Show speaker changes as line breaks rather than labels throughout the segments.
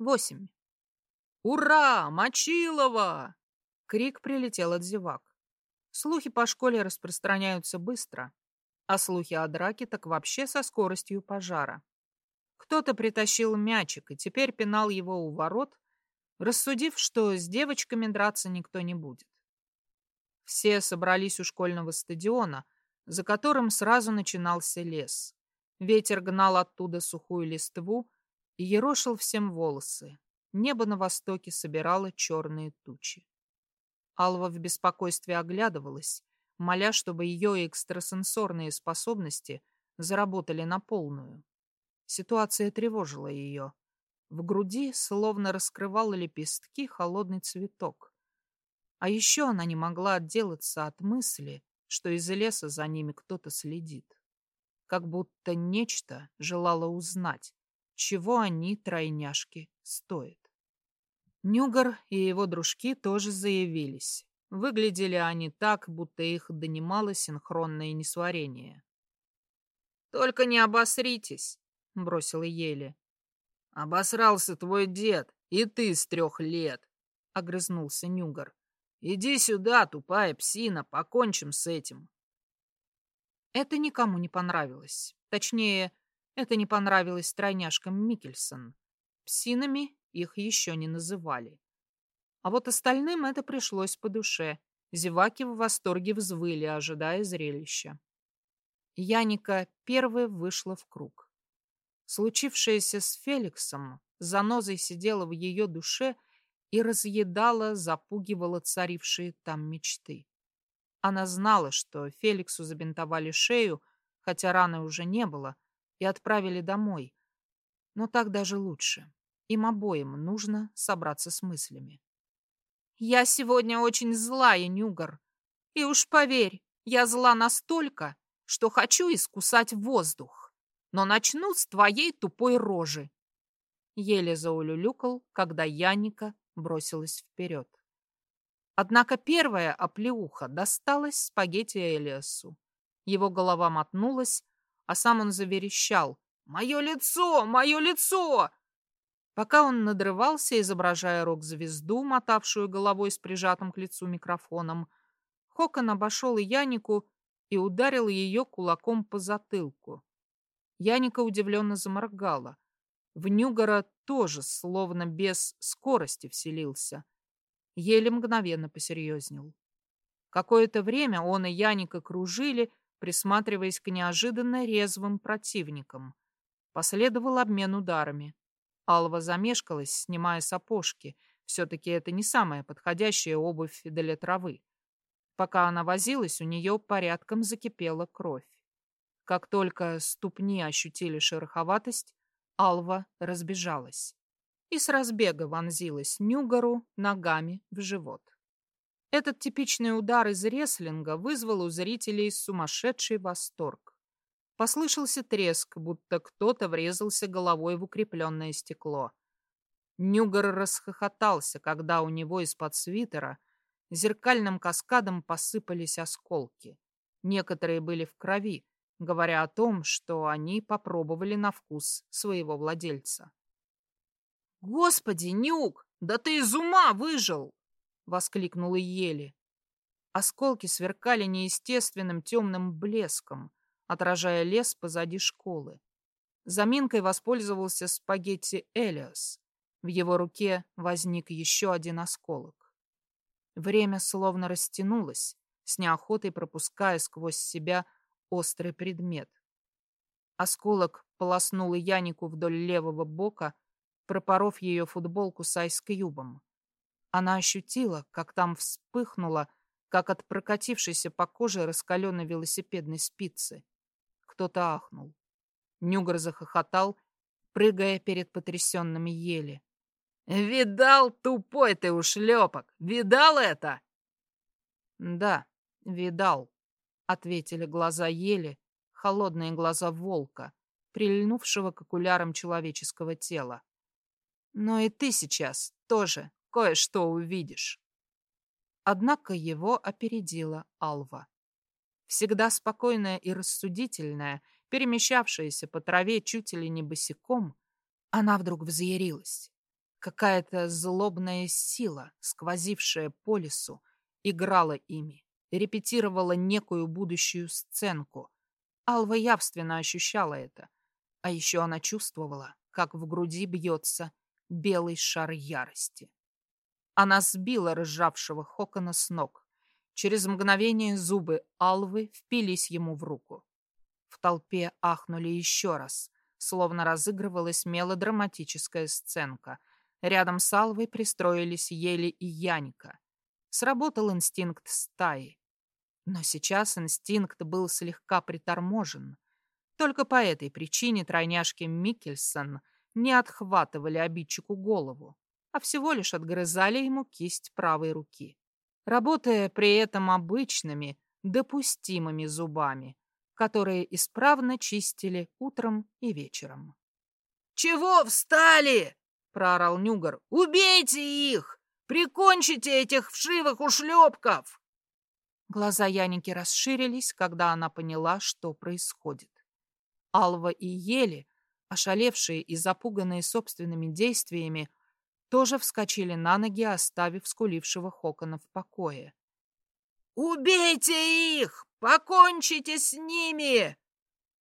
Восемь.
«Ура! Мочилова!»
Крик прилетел от зевак. Слухи по школе распространяются быстро, а слухи о драке так вообще со скоростью пожара. Кто-то притащил мячик и теперь пинал его у ворот, рассудив, что с девочками драться никто не будет. Все собрались у школьного стадиона, за которым сразу начинался лес. Ветер гнал оттуда сухую листву ерошил всем волосы. Небо на востоке собирало черные тучи. Алва в беспокойстве оглядывалась, моля, чтобы ее экстрасенсорные способности заработали на полную. Ситуация тревожила ее. В груди словно раскрывал лепестки холодный цветок. А еще она не могла отделаться от мысли, что из леса за ними кто-то следит. Как будто нечто желало узнать, чего они, тройняшки, стоят. Нюгар и его дружки тоже заявились. Выглядели они так, будто их донимало синхронное несварение.
«Только не обосритесь», — бросила Еле. «Обосрался твой дед, и ты с трех лет», — огрызнулся Нюгар. «Иди сюда, тупая псина, покончим с этим».
Это никому не понравилось. Точнее, это не понравилось тройняшкам Микельсон. Псинами их еще не называли. А вот остальным это пришлось по душе. Зеваки в восторге взвыли, ожидая зрелища. Яника первая вышла в круг. Случившееся с Феликсом занозой сидела в ее душе и разъедала, запугивала царившие там мечты. Она знала, что Феликсу забинтовали шею, хотя раны уже не было, и отправили домой. Но так даже лучше. Им обоим нужно собраться с мыслями. «Я сегодня очень злая, Нюгар. И уж поверь, я зла настолько, что хочу искусать воздух но начну с твоей тупой рожи. Еле заулюлюкал, когда Яника бросилась вперед. Однако первая оплеуха досталась спагетти Элиасу. Его голова мотнулась, а сам он заверещал. «Мое лицо! Мое лицо!» Пока он надрывался, изображая рок-звезду, мотавшую головой с прижатым к лицу микрофоном, Хокон обошел Янику и ударил ее кулаком по затылку. Яника удивленно заморгала. В Нюгора тоже словно без скорости вселился. Еле мгновенно посерьезнел. Какое-то время он и Яника кружили, присматриваясь к неожиданно резвым противникам. Последовал обмен ударами. Алва замешкалась, снимая сапожки. Все-таки это не самая подходящая обувь для травы. Пока она возилась, у нее порядком закипела кровь. Как только ступни ощутили шероховатость, Алва разбежалась и с разбега вонзилась Нюгару ногами в живот. Этот типичный удар из реслинга вызвал у зрителей сумасшедший восторг. Послышался треск, будто кто-то врезался головой в укрепленное стекло. Нюгар расхохотался, когда у него из-под свитера зеркальным каскадом посыпались осколки. Некоторые были в крови, говоря о том, что они попробовали на вкус своего владельца. «Господи, Нюк, да ты из ума выжил!» — воскликнула Ели. Осколки сверкали неестественным темным блеском, отражая лес позади школы. Заминкой воспользовался спагетти Элиас. В его руке возник еще один осколок. Время словно растянулось, с неохотой пропуская сквозь себя острый предмет. Осколок полоснул Янику вдоль левого бока, пропоров ее футболку с айскьюбом. Она ощутила, как там вспыхнуло, как от прокатившейся по коже раскаленной велосипедной спицы. Кто-то ахнул. Нюгар захохотал, прыгая перед потрясенными ели. «Видал, тупой ты ушлепок! Видал это?» «Да, видал», ответили глаза ели, холодные глаза волка, прильнувшего к окулярам человеческого тела. Но и ты сейчас тоже кое-что увидишь. Однако его опередила Алва. Всегда спокойная и рассудительная, перемещавшаяся по траве чуть ли не босиком, она вдруг взъярилась. Какая-то злобная сила, сквозившая по лесу, играла ими, репетировала некую будущую сценку. Алва явственно ощущала это. А еще она чувствовала, как в груди бьется белый шар ярости. Она сбила разжавшего Хокона с ног. Через мгновение зубы Алвы впились ему в руку. В толпе ахнули еще раз, словно разыгрывалась мелодраматическая сценка. Рядом с Алвой пристроились Ели и Яника. Сработал инстинкт стаи. Но сейчас инстинкт был слегка приторможен. Только по этой причине тройняшки Микельсон не отхватывали обидчику голову, а всего лишь отгрызали ему кисть правой руки, работая при этом обычными, допустимыми зубами, которые исправно чистили утром и вечером.
«Чего встали?» — проорал Нюгар. «Убейте их! Прикончите этих вшивых ушлепков!»
Глаза Яники расширились, когда она поняла, что происходит. Алва и Ели, ошалевшие и запуганные собственными действиями, тоже вскочили на ноги, оставив скулившего Хокона в покое.
«Убейте их! Покончите с ними!»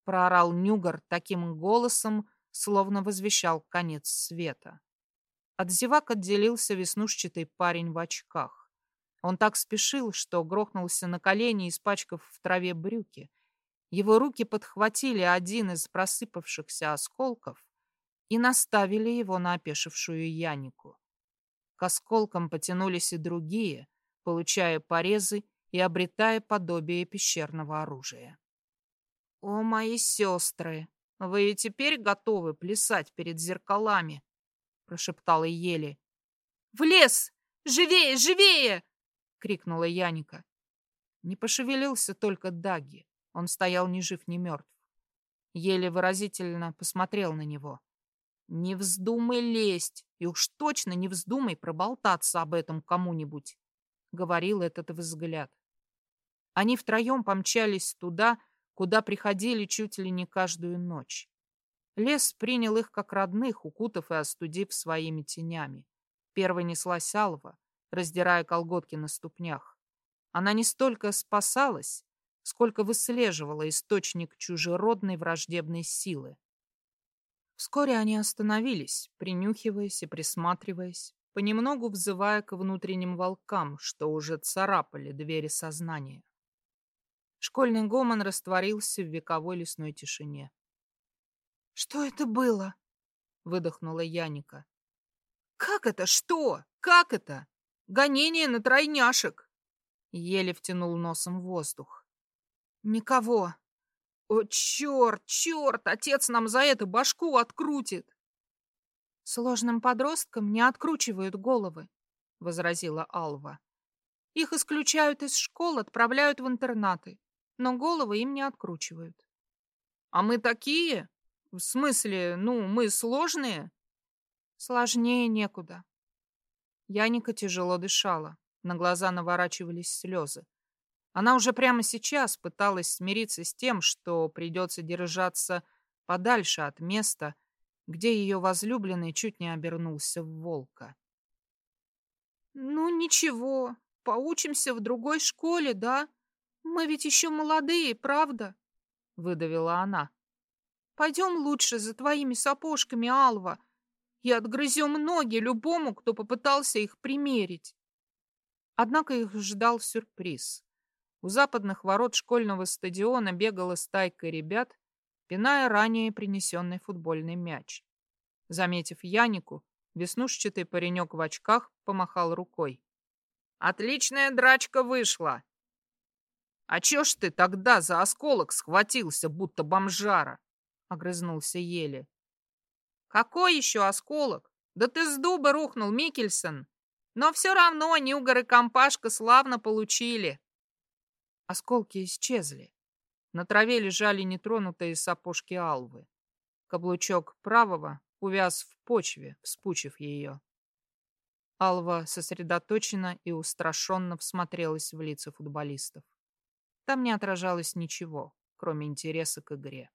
проорал Нюгар таким голосом, словно возвещал конец света. От зевак отделился веснушчатый парень в очках. Он так спешил, что грохнулся на колени, испачкав в траве брюки. Его руки подхватили один из просыпавшихся осколков и наставили его на опешившую Янику. К осколкам потянулись и другие, получая порезы и обретая подобие пещерного оружия. «О, мои сестры, вы и теперь готовы плясать перед зеркалами?» прошептала Ели. «В лес! Живее, живее!» — крикнула Яника. Не пошевелился только Даги. Он стоял ни жив, ни мертв. Еле выразительно посмотрел на него. «Не вздумай лезть, и уж точно не вздумай проболтаться об этом кому-нибудь», — говорил этот взгляд. Они втроем помчались туда, куда приходили чуть ли не каждую ночь. Лес принял их как родных, укутав и остудив своими тенями. Первой неслась Алва, раздирая колготки на ступнях. Она не столько спасалась, сколько выслеживала источник чужеродной враждебной силы. Вскоре они остановились, принюхиваясь и присматриваясь, понемногу взывая к внутренним волкам, что уже царапали двери сознания. Школьный гомон растворился в вековой лесной тишине. «Что это было?» — выдохнула Яника. «Как это? Что? Как это? Гонение на тройняшек!» Еле втянул носом воздух. «Никого. О, черт, черт! Отец нам за это башку открутит!» «Сложным подросткам не откручивают головы», — возразила Алва. «Их исключают из школ, отправляют в интернаты, но головы им не откручивают». «А мы такие?» В смысле, ну, мы сложные? Сложнее некуда. Яника тяжело дышала. На глаза наворачивались слезы. Она уже прямо сейчас пыталась смириться с тем, что придется держаться подальше от места, где ее возлюбленный чуть не обернулся в волка. «Ну, ничего, поучимся в другой школе, да? Мы ведь еще молодые, правда?» — выдавила она. Пойдем лучше за твоими сапожками, Алва, и отгрызем ноги любому, кто попытался их примерить. Однако их ждал сюрприз. У западных ворот школьного стадиона бегала стайка ребят, пиная ранее принесенный футбольный мяч. Заметив Янику, веснушчатый паренек в очках помахал рукой. «Отличная драчка вышла!» «А чё ж ты тогда за осколок схватился, будто бомжара?» огрызнулся Еле. Какой еще осколок? Да ты с дуба рухнул, Микельсон. Но все равно Нюгар и Компашка славно получили. Осколки исчезли. На траве лежали нетронутые сапожки Алвы. Каблучок правого увяз в почве, вспучив ее. Алва сосредоточенно и устрашенно всмотрелась в лица футболистов. Там не отражалось ничего, кроме интереса к игре.